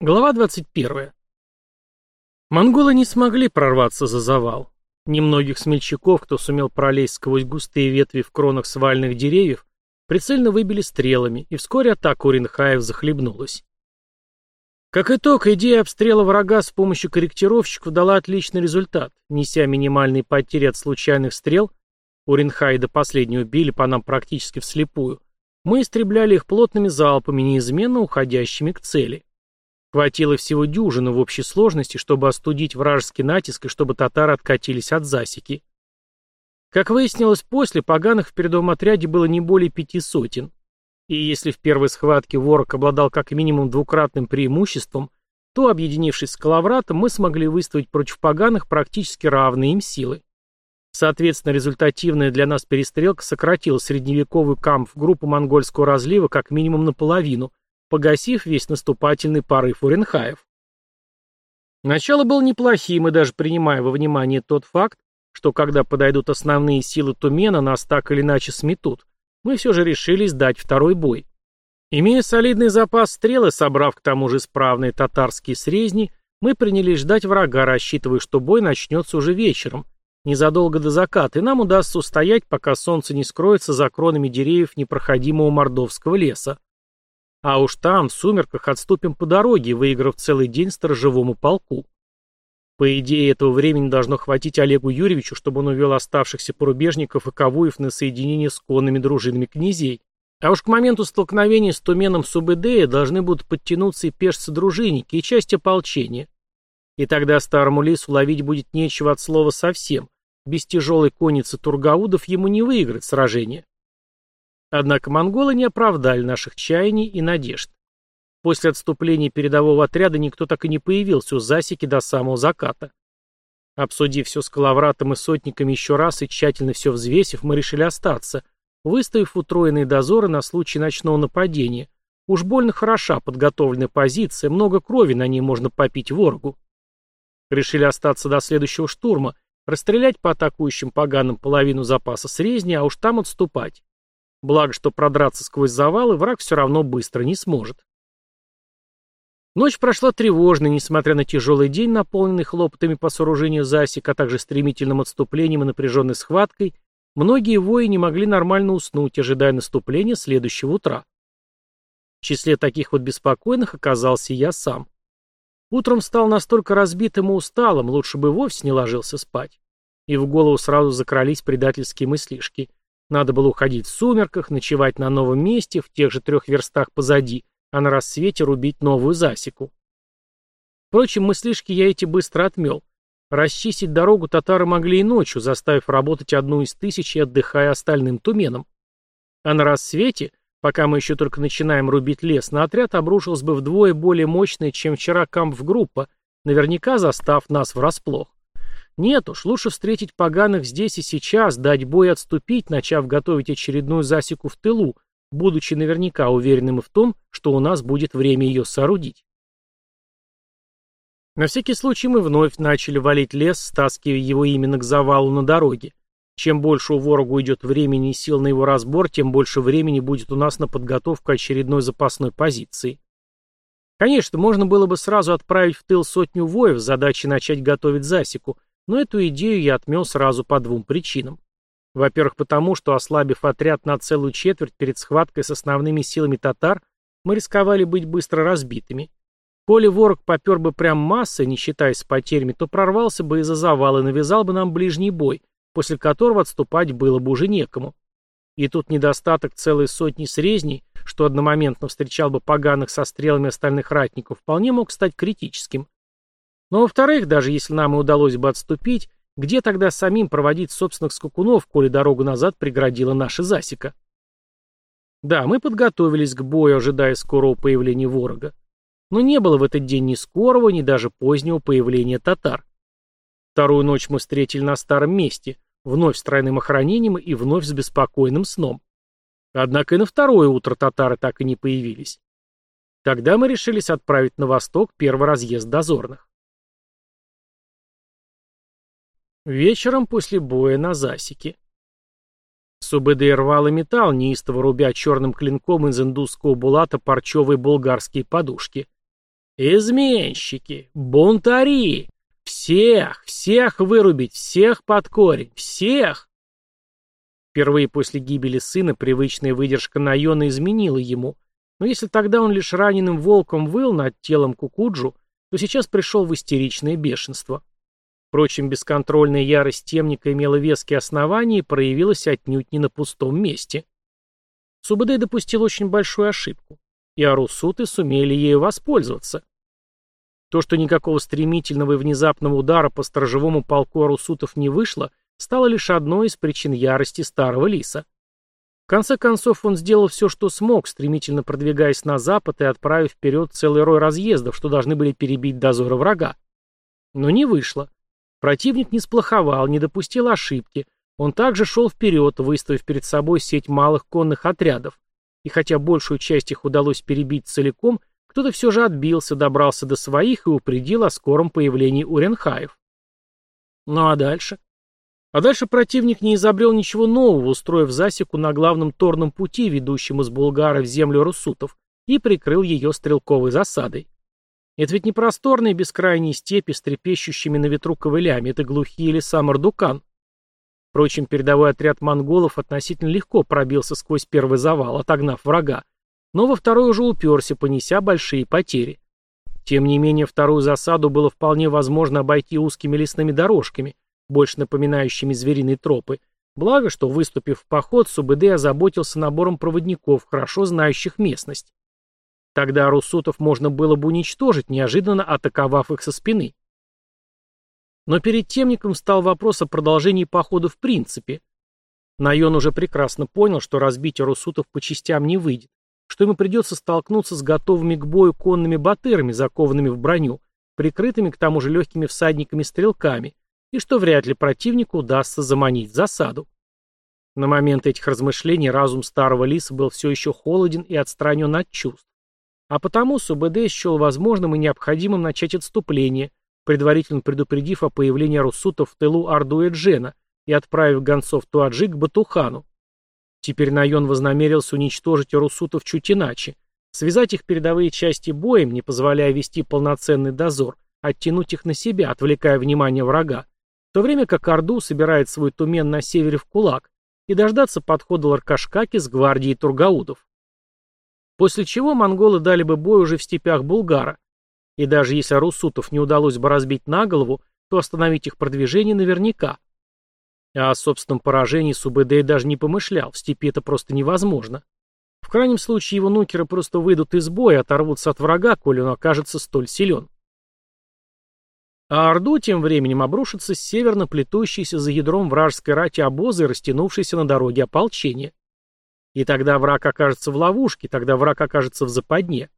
Глава 21. Монголы не смогли прорваться за завал. Немногих смельчаков, кто сумел пролезть сквозь густые ветви в кронах свальных деревьев, прицельно выбили стрелами, и вскоре атака Уренхаев захлебнулась. Как итог, идея обстрела врага с помощью корректировщиков дала отличный результат, неся минимальные потери от случайных стрел, Уренхаи до последнего били по нам практически вслепую, мы истребляли их плотными залпами, неизменно уходящими к цели. Хватило всего дюжины в общей сложности, чтобы остудить вражеский натиск и чтобы татары откатились от засеки. Как выяснилось после, поганых в передовом отряде было не более пяти сотен. И если в первой схватке Ворог обладал как минимум двукратным преимуществом, то, объединившись с Калавратом, мы смогли выставить против поганых практически равные им силы. Соответственно, результативная для нас перестрелка сократила средневековую кампф-группу монгольского разлива как минимум наполовину, погасив весь наступательный порыв Уренхаев. Начало было неплохим, и даже принимая во внимание тот факт, что когда подойдут основные силы Тумена, нас так или иначе сметут, мы все же решились дать второй бой. Имея солидный запас стрел и собрав к тому же исправные татарские срезни, мы принялись ждать врага, рассчитывая, что бой начнется уже вечером, незадолго до заката, и нам удастся устоять, пока солнце не скроется за кронами деревьев непроходимого мордовского леса. А уж там, в сумерках, отступим по дороге, выиграв целый день сторожевому полку. По идее, этого времени должно хватить Олегу Юрьевичу, чтобы он увел оставшихся порубежников и Кавуев на соединение с конными дружинами князей. А уж к моменту столкновения с Туменом Субэдея должны будут подтянуться и пешцы-дружинники, и часть ополчения. И тогда старому лису ловить будет нечего от слова совсем. Без тяжелой конницы Тургаудов ему не выиграть сражение. Однако монголы не оправдали наших чаяний и надежд. После отступления передового отряда никто так и не появился у засеки до самого заката. Обсудив все с Калавратом и сотниками еще раз и тщательно все взвесив, мы решили остаться, выставив утроенные дозоры на случай ночного нападения. Уж больно хороша подготовленная позиция, много крови на ней можно попить ворогу. Решили остаться до следующего штурма, расстрелять по атакующим поганым половину запаса срезни, а уж там отступать. Благо, что продраться сквозь завалы враг все равно быстро не сможет. Ночь прошла тревожно, несмотря на тяжелый день, наполненный хлопотами по сооружению засек, а также стремительным отступлением и напряженной схваткой, многие вои не могли нормально уснуть, ожидая наступления следующего утра. В числе таких вот беспокойных оказался я сам. Утром стал настолько разбитым и усталым, лучше бы вовсе не ложился спать. И в голову сразу закрались предательские мыслишки. Надо было уходить в сумерках, ночевать на новом месте, в тех же трех верстах позади, а на рассвете рубить новую засеку. Впрочем, мыслишки я эти быстро отмел. Расчистить дорогу татары могли и ночью, заставив работать одну из тысяч и отдыхая остальным туменам. А на рассвете, пока мы еще только начинаем рубить лес, на отряд обрушилась бы вдвое более мощная, чем вчера камп-группа, наверняка застав нас врасплох. Нет уж, лучше встретить поганых здесь и сейчас, дать бой и отступить, начав готовить очередную засеку в тылу, будучи наверняка уверенным в том, что у нас будет время ее соорудить. На всякий случай мы вновь начали валить лес, стаскивая его именно к завалу на дороге. Чем больше у ворога уйдет времени и сил на его разбор, тем больше времени будет у нас на подготовку очередной запасной позиции. Конечно, можно было бы сразу отправить в тыл сотню воев с начать готовить засеку, но эту идею я отмел сразу по двум причинам. Во-первых, потому что, ослабив отряд на целую четверть перед схваткой с основными силами татар, мы рисковали быть быстро разбитыми. Коли ворог попер бы прям массой, не считаясь с потерями, то прорвался бы из-за завала и навязал бы нам ближний бой, после которого отступать было бы уже некому. И тут недостаток целой сотни срезней, что одномоментно встречал бы поганых со стрелами остальных ратников, вполне мог стать критическим. Но во-вторых, даже если нам и удалось бы отступить, где тогда самим проводить собственных скакунов, коли дорогу назад преградила наша засека? Да, мы подготовились к бою, ожидая скорого появления ворога. Но не было в этот день ни скорого, ни даже позднего появления татар. Вторую ночь мы встретили на старом месте, вновь с тройным охранением и вновь с беспокойным сном. Однако и на второе утро татары так и не появились. Тогда мы решились отправить на восток первый разъезд дозорных. Вечером после боя на засеке. Субэдэй рвал и металл, неистово рубя черным клинком из индусского булата парчевые булгарские подушки. «Изменщики! Бунтари! Всех, всех вырубить, всех под корень, всех!» Впервые после гибели сына привычная выдержка Найона изменила ему, но если тогда он лишь раненым волком выл над телом Кукуджу, то сейчас пришел в истеричное бешенство. Впрочем, бесконтрольная ярость темника имела веские основания и проявилась отнюдь не на пустом месте. Субэдэ допустил очень большую ошибку, и арусуты сумели ею воспользоваться. То, что никакого стремительного и внезапного удара по сторожевому полку арусутов не вышло, стало лишь одной из причин ярости старого лиса. В конце концов, он сделал все, что смог, стремительно продвигаясь на запад и отправив вперед целый рой разъездов, что должны были перебить дозоры врага. Но не вышло. Противник не сплоховал, не допустил ошибки. Он также шел вперед, выставив перед собой сеть малых конных отрядов. И хотя большую часть их удалось перебить целиком, кто-то все же отбился, добрался до своих и упредил о скором появлении Уренхаев. Ну а дальше? А дальше противник не изобрел ничего нового, устроив засеку на главном торном пути, ведущем из Булгара в землю руссутов, и прикрыл ее стрелковой засадой. Это ведь не просторные бескрайние степи с трепещущими на ветру ковылями, это глухие леса Мордукан. Впрочем, передовой отряд монголов относительно легко пробился сквозь первый завал, отогнав врага, но во второй уже уперся, понеся большие потери. Тем не менее, вторую засаду было вполне возможно обойти узкими лесными дорожками, больше напоминающими звериные тропы, благо, что, выступив в поход, СУБД озаботился набором проводников, хорошо знающих местность. Тогда русутов можно было бы уничтожить, неожиданно атаковав их со спины. Но перед темником стал вопрос о продолжении похода в принципе. Найон уже прекрасно понял, что разбить русутов по частям не выйдет, что ему придется столкнуться с готовыми к бою конными батырами, закованными в броню, прикрытыми к тому же легкими всадниками-стрелками, и что вряд ли противнику удастся заманить засаду. На момент этих размышлений разум старого лиса был все еще холоден и отстранен от чувств. А потому СУБД счел возможным и необходимым начать отступление, предварительно предупредив о появлении руссутов в тылу Джена и отправив гонцов Туаджи к Батухану. Теперь Найон вознамерился уничтожить руссутов чуть иначе, связать их передовые части боем, не позволяя вести полноценный дозор, оттянуть их на себя, отвлекая внимание врага, в то время как Орду собирает свой тумен на севере в кулак, и дождаться подхода Ларкашкаки с гвардией Тургаудов. После чего монголы дали бы бой уже в степях Булгара. И даже если Русутов не удалось бы разбить на голову, то остановить их продвижение наверняка. А о собственном поражении Субэдэй даже не помышлял, в степи это просто невозможно. В крайнем случае его нукеры просто выйдут из боя, оторвутся от врага, коли он окажется столь силен. А Орду тем временем обрушится с северно плетущейся за ядром вражеской рати обозы, растянувшейся на дороге ополчения. И тогда враг окажется в ловушке, тогда враг окажется в западне.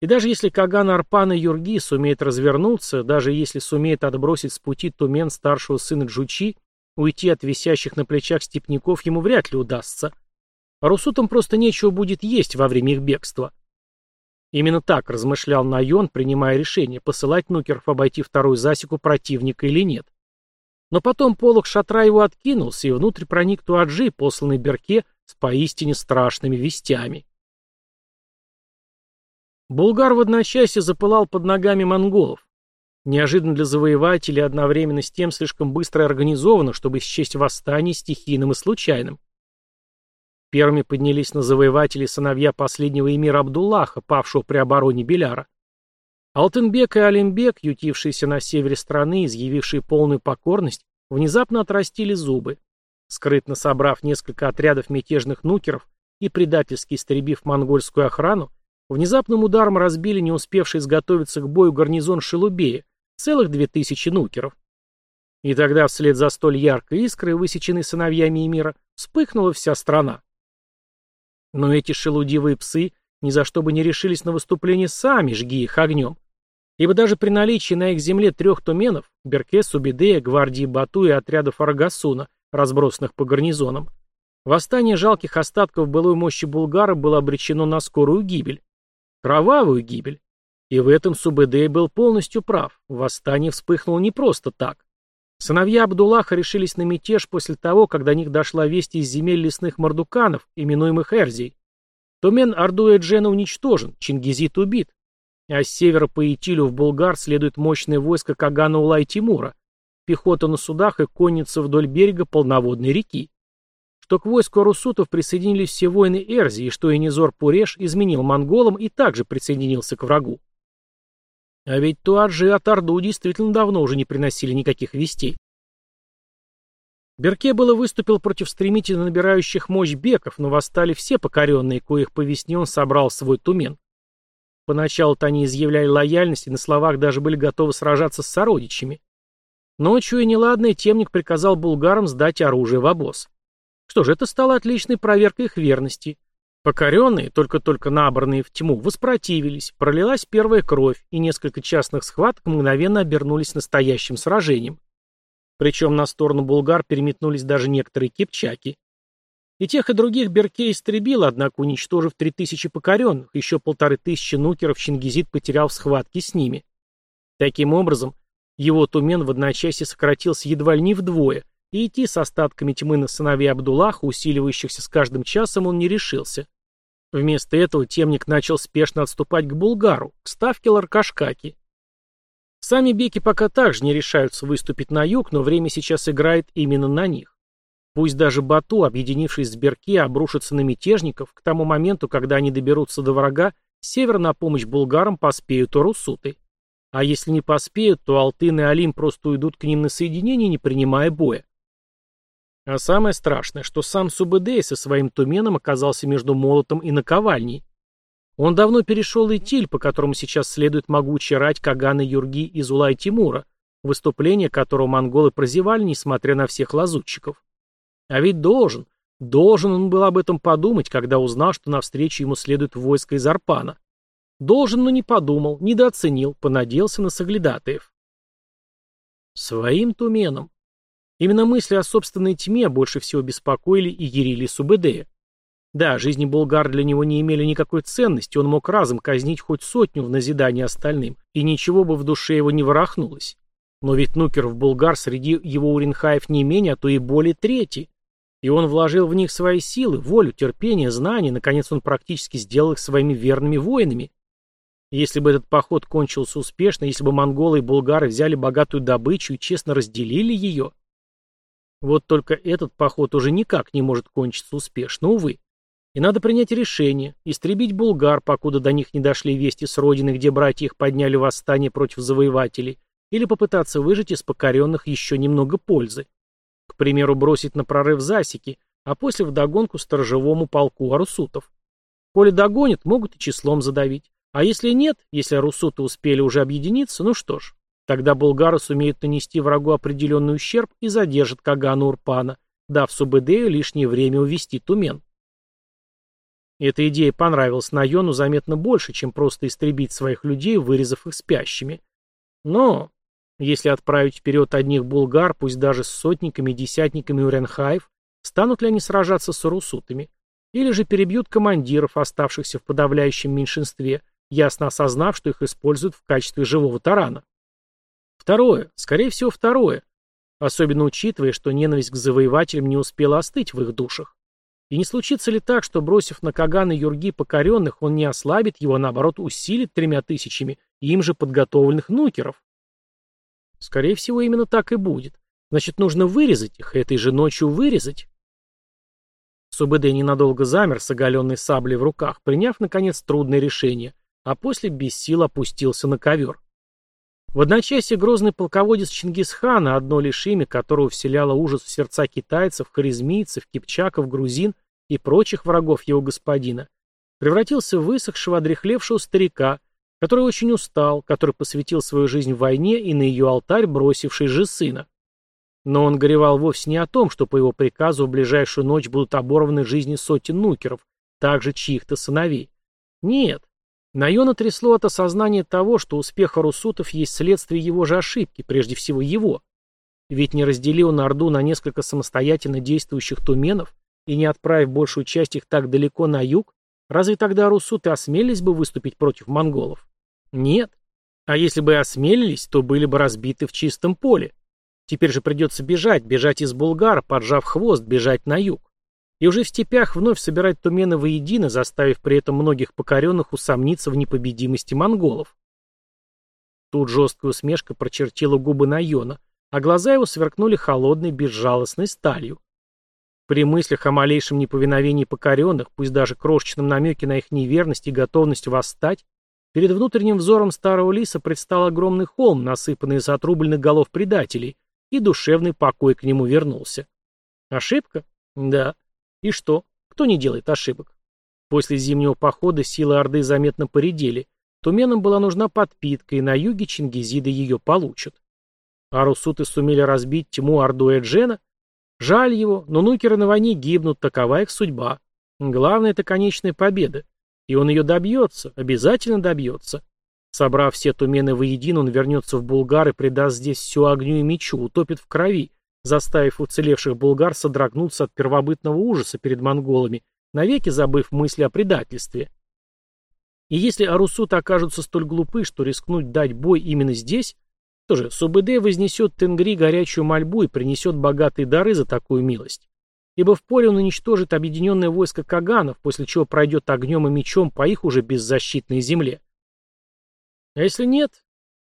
И даже если Каган Арпан и Юрги сумеет развернуться, даже если сумеет отбросить с пути тумен старшего сына Джучи, уйти от висящих на плечах степняков ему вряд ли удастся. А русутам просто нечего будет есть во время их бегства. Именно так размышлял Найон, принимая решение, посылать нукеров обойти вторую засеку противника или нет. Но потом полог шатра его откинулся, и внутрь проник Туаджи, посланный Берке с поистине страшными вестями. Булгар в одночасье запылал под ногами монголов. Неожиданно для завоевателей одновременно с тем слишком быстро и организовано, чтобы счесть восстание стихийным и случайным. Первыми поднялись на завоевателей сыновья последнего эмира Абдуллаха, павшего при обороне Беляра. Алтынбек и Алимбек, ютившиеся на севере страны, изъявившие полную покорность, внезапно отрастили зубы. Скрытно собрав несколько отрядов мятежных нукеров и предательски истребив монгольскую охрану, внезапным ударом разбили не успевший изготовиться к бою гарнизон Шелубея, целых две тысячи нукеров. И тогда вслед за столь яркой искрой, высеченной сыновьями Эмира, вспыхнула вся страна. Но эти шелудивые псы ни за что бы не решились на выступление сами, жги их огнем. Ибо даже при наличии на их земле трех туменов, Берке, Субидея, гвардии Бату и отрядов Аргасуна, разбросанных по гарнизонам. Восстание жалких остатков былой мощи Булгара было обречено на скорую гибель. Кровавую гибель. И в этом Субэдэй был полностью прав. Восстание вспыхнуло не просто так. Сыновья Абдуллаха решились на мятеж после того, когда до них дошла весть из земель лесных мордуканов, именуемых Эрзий. Тумен Орду Эджена уничтожен, Чингизит убит. А с севера по Итилю в Булгар следует мощное войско Кагана Улай-Тимура, пехота на судах и конница вдоль берега полноводной реки. Что к войску Арусутов присоединились все воины Эрзи, и что Энизор Пуреш изменил монголам и также присоединился к врагу. А ведь Туаджи и Атарду действительно давно уже не приносили никаких вестей. Берке было выступил против стремительно набирающих мощь беков, но восстали все покоренные, коих по весне он собрал свой тумен. Поначалу-то они изъявляли лояльность и на словах даже были готовы сражаться с сородичами. Ночью и неладное темник приказал булгарам сдать оружие в обоз. Что же, это стало отличной проверкой их верности. Покоренные, только-только набранные в тьму, воспротивились, пролилась первая кровь, и несколько частных схваток мгновенно обернулись настоящим сражением. Причем на сторону булгар переметнулись даже некоторые кипчаки. И тех, и других Берке истребил, однако, уничтожив три тысячи покоренных, еще полторы тысячи нукеров Чингизид потерял в схватке с ними. Таким образом, его тумен в одночасье сократился едва ли не вдвое, и идти с остатками тьмы на сыновей Абдуллаха, усиливающихся с каждым часом, он не решился. Вместо этого темник начал спешно отступать к Булгару, к ставке Ларкашкаки. Сами беки пока также не решаются выступить на юг, но время сейчас играет именно на них. Пусть даже Бату, объединившись с Берки, обрушится на мятежников, к тому моменту, когда они доберутся до врага, с севера на помощь булгарам поспеют урусуты. А если не поспеют, то Алтын и Алим просто уйдут к ним на соединение, не принимая боя. А самое страшное, что сам Субэдэй со своим туменом оказался между молотом и наковальней. Он давно перешел Итиль, по которому сейчас следует могучая рать Кагана Юрги из Улай-Тимура, выступление которого монголы прозевали, несмотря на всех лазутчиков. А ведь должен, должен он был об этом подумать, когда узнал, что навстречу ему следует войско из Арпана. Должен, но не подумал, недооценил, понадеялся на соглядатаев. Своим туменом, Именно мысли о собственной тьме больше всего беспокоили и ярили Субэдея. Да, жизни булгар для него не имели никакой ценности, он мог разом казнить хоть сотню в назидание остальным, и ничего бы в душе его не ворохнулось. Но ведь Нукеров булгар среди его уринхаев не менее, а то и более трети. И он вложил в них свои силы, волю, терпение, знания, наконец он практически сделал их своими верными воинами. Если бы этот поход кончился успешно, если бы монголы и булгары взяли богатую добычу и честно разделили ее, вот только этот поход уже никак не может кончиться успешно, увы. И надо принять решение, истребить булгар, покуда до них не дошли вести с родины, где братья их подняли восстание против завоевателей, или попытаться выжить из покоренных еще немного пользы. К примеру, бросить на прорыв засеки, а после вдогонку сторожевому полку арусутов. Коли догонят, могут и числом задавить. А если нет, если арусуты успели уже объединиться, ну что ж, Тогда булгары сумеют нанести врагу определенный ущерб и задержат Кагана Урпана, дав Субэдею лишнее время увести Тумен. Эта идея понравилась Найону заметно больше, чем просто истребить своих людей, вырезав их спящими. Но, если отправить вперед одних булгар, пусть даже с сотниками и десятниками уренхаев, станут ли они сражаться с урусутами? Или же перебьют командиров, оставшихся в подавляющем меньшинстве, ясно осознав, что их используют в качестве живого тарана? Второе. Скорее всего, второе. Особенно учитывая, что ненависть к завоевателям не успела остыть в их душах. И не случится ли так, что, бросив на Кагана Юрги покоренных, он не ослабит его, а наоборот усилит тремя тысячами им же подготовленных нукеров? Скорее всего, именно так и будет. Значит, нужно вырезать их, этой же ночью вырезать. Субэдэ ненадолго замер с оголенной саблей в руках, приняв, наконец, трудное решение, а после без сил опустился на ковер. В одночасье грозный полководец Чингисхана, одно лишь имя которого вселяло ужас в сердца китайцев, харизмийцев, кипчаков, грузин и прочих врагов его господина, превратился в высохшего, одрехлевшего старика, который очень устал, который посвятил свою жизнь войне и на ее алтарь бросивший же сына. Но он горевал вовсе не о том, что по его приказу в ближайшую ночь будут оборваны жизни сотен нукеров, также чьих-то сыновей. Нет, Найона трясло от осознания того, что успех Арусутов есть следствие его же ошибки, прежде всего его. Ведь не разделил он Орду на несколько самостоятельно действующих туменов и не отправив большую часть их так далеко на юг, разве тогда Арусуты осмелились бы выступить против монголов? Нет. А если бы осмелились, то были бы разбиты в чистом поле. Теперь же придется бежать, бежать из Булгара, поджав хвост, бежать на юг и уже в степях вновь собирать тумены воедино, заставив при этом многих покоренных усомниться в непобедимости монголов. Тут жесткая усмешка прочертила губы Найона, а глаза его сверкнули холодной, безжалостной сталью. При мыслях о малейшем неповиновении покоренных, пусть даже крошечном намеке на их неверность и готовность восстать, перед внутренним взором старого лиса предстал огромный холм, насыпанный из отрубленных голов предателей, и душевный покой к нему вернулся. Ошибка? Да. И что? Кто не делает ошибок? После зимнего похода силы Орды заметно поредели. Туменам была нужна подпитка, и на юге чингизиды ее получат. А русуты сумели разбить тьму Орду Эджена? Жаль его, но нукеры на войне гибнут, такова их судьба. Главное — это конечная победа. И он ее добьется, обязательно добьется. Собрав все тумены воедино, он вернется в Булгар и придаст здесь всю огню и мечу, утопит в крови, заставив уцелевших булгар содрогнуться от первобытного ужаса перед монголами, навеки забыв мысли о предательстве. И если арусуты окажутся столь глупы, что рискнуть дать бой именно здесь, то же Субэдэ вознесет Тенгри горячую мольбу и принесет богатые дары за такую милость. Ибо в поле он уничтожит объединенное войско Каганов, после чего пройдет огнем и мечом по их уже беззащитной земле. А если нет,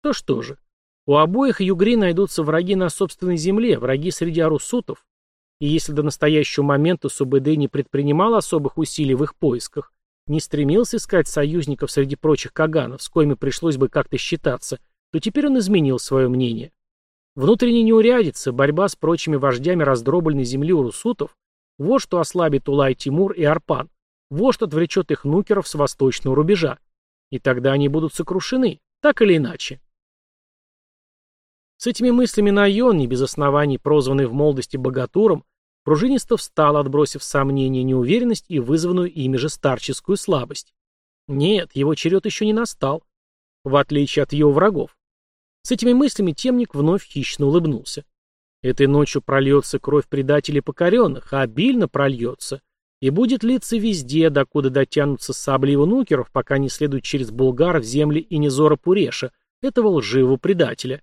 то что же? У обоих югри найдутся враги на собственной земле, враги среди арусутов. И если до настоящего момента Субэдэ не предпринимал особых усилий в их поисках, не стремился искать союзников среди прочих каганов, с коими пришлось бы как-то считаться, то теперь он изменил свое мнение. Внутренне неурядица, борьба с прочими вождями раздробленной земли урусутов, вот что ослабит Улай Тимур и Арпан, вот что отвлечет их нукеров с восточного рубежа. И тогда они будут сокрушены, так или иначе. С этими мыслями Найон, не без оснований прозванный в молодости богатуром, пружинисто встал, отбросив сомнения, неуверенность и вызванную ими же старческую слабость. Нет, его черед еще не настал, в отличие от его врагов. С этими мыслями темник вновь хищно улыбнулся. Этой ночью прольется кровь предателей покоренных, а обильно прольется, и будет литься везде, докуда дотянутся сабли его нукеров, пока не следуют через Булгар в земли Инизора Пуреша, этого лживого предателя.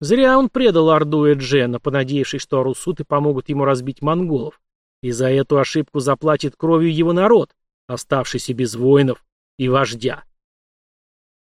Зря он предал Орду Эджена, понадеявшись, что арусуты помогут ему разбить монголов. И за эту ошибку заплатит кровью его народ, оставшийся без воинов и вождя.